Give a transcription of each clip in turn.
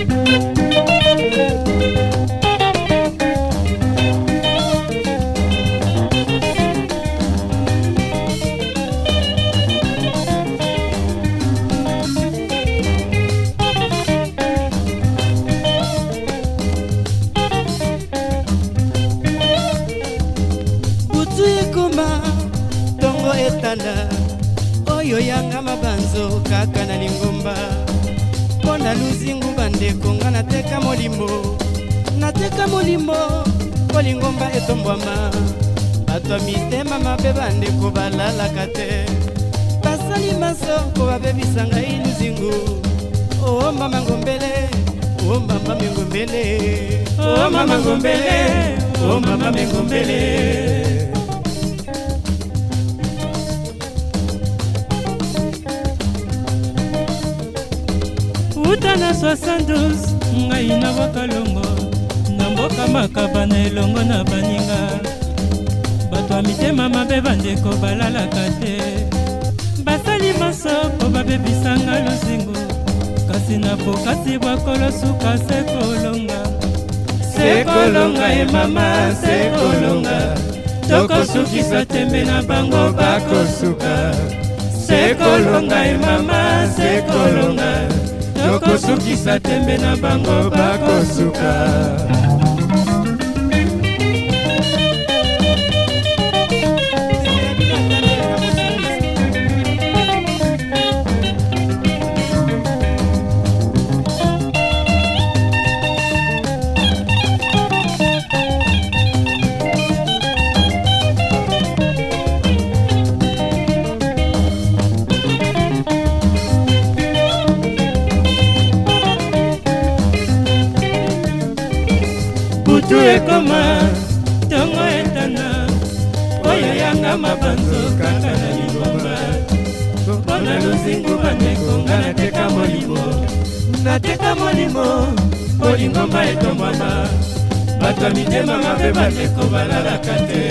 Thank you. bandeko nga nateka molimo nateka molimo po lingomba etombwama bato ya mitema mabe bandeko balalaka te basali maso mpo babebisa ngai nzingu oo mama ngombele oo mama mengombele oo mama ngombele oo mama mengombele wuta na 72 ngai na bakalongo na mboka makaba na elongo na baninga bato ya mitema mabe bandeko balalaka te basali maso mpo babebisanga lozingo kasi na pokasi bwakolo suka sekolonga sekolonga e mama sekolonga tokosukisa tembe na bango bakosuka sekolonga e mama sekolonga tokosukisa tembe na bango bakosuka ekoma ntongo etana oyo yanga mabanzo kaka na libomba mpo na luzingu bandeko nga nateka molimo nateka molimo mpo lingomba etombama bato ya mitema mabe bandeko balalaka te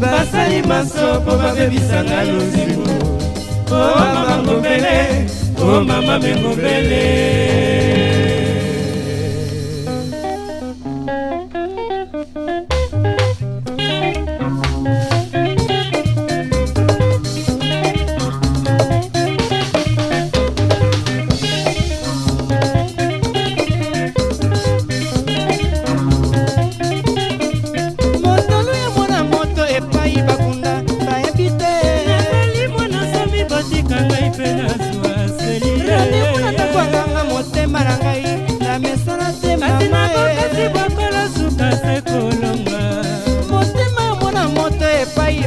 basali maso mpo babebisanga luzingu o oh, mama ngobele o oh, mama mengobele Thank you.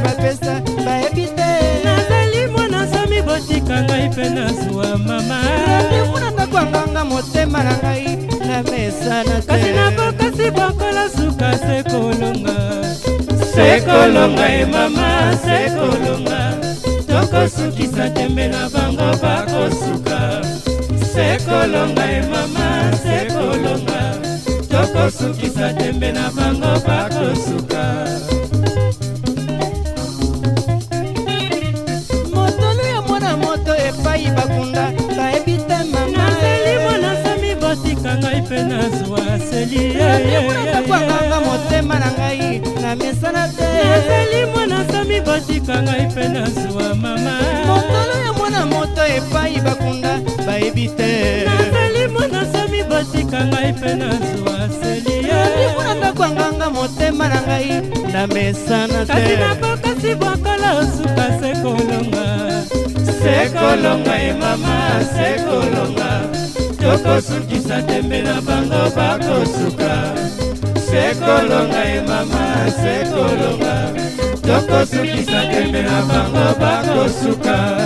mingi bapesa bayebi te nazali mwana somi botika ngai mpe nazwa mama ekuna ndako anganga motema na ngai na mesana te kasi nakokasi bokola suka sekolonga sekolonga ye mama sekolonga tokosukisa tembe na bango bakosuka sekolonga ye mama sekolonga tokosukisa tembe na bango bakosuka nayekwanganga motema na ngai namesana te nazali mwana sami batika ngai mpe nazwa mama mokolo ya mwana moto epai bakunda bayebi te nazali mwana sami batika ngai mpe nazwa seliyekuna ndakwanganga motema na ngai namesana te kasi napokasi bwakala osuka sekolonga sekolonga ye eh, mama sekolonga tokosukisa tembe na bango bakosuka sekolonga ye mama sekolonga tokosukisa tembe na bango bakosuka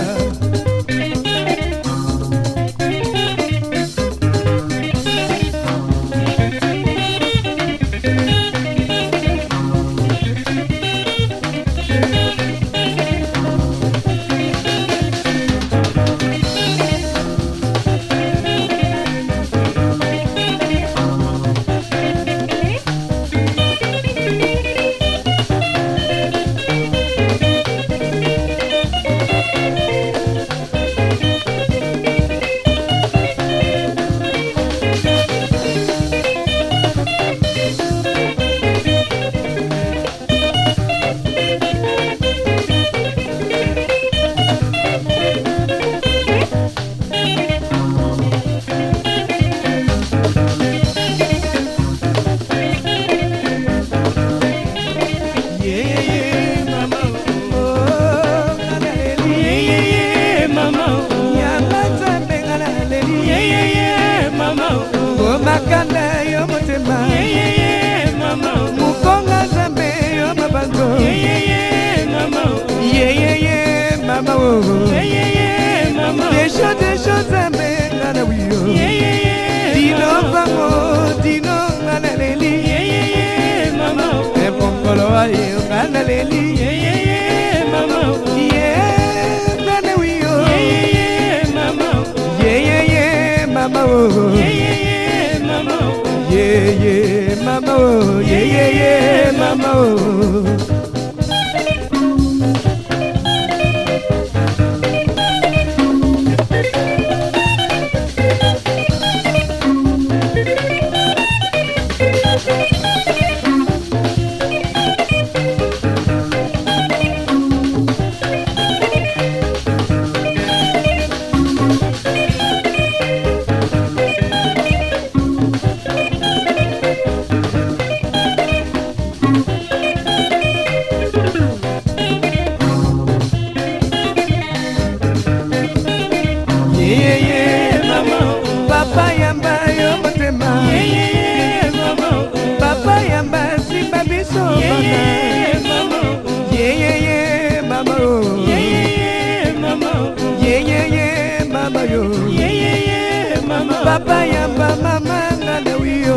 makanda yo motema mokonga nzambe yo mabango yeyeye mama o desho desho nzambe nga na wiyo dino bango dino nga na leli epokolo ayo nga na leli Yeah, yeah, yeah, mama, oh. yeah, yeah, yeah, mama, oh. yeah, yeah. ye ye mama oh ye ye ye mama oh Papa yamba mama ngana wiyo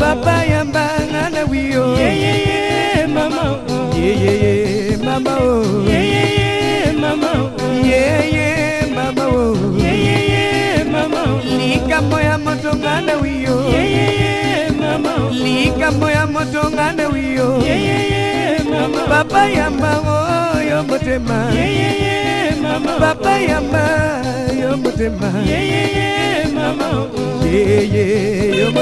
Papa yamba ngana wiyo Yeye mama oh Yeye mama oh Yeye mama oh Yeye mama oh Likambo ya moto ngana wiyo moto nga na wiyo papa yamba yo motema papa yamba yo motema yo motema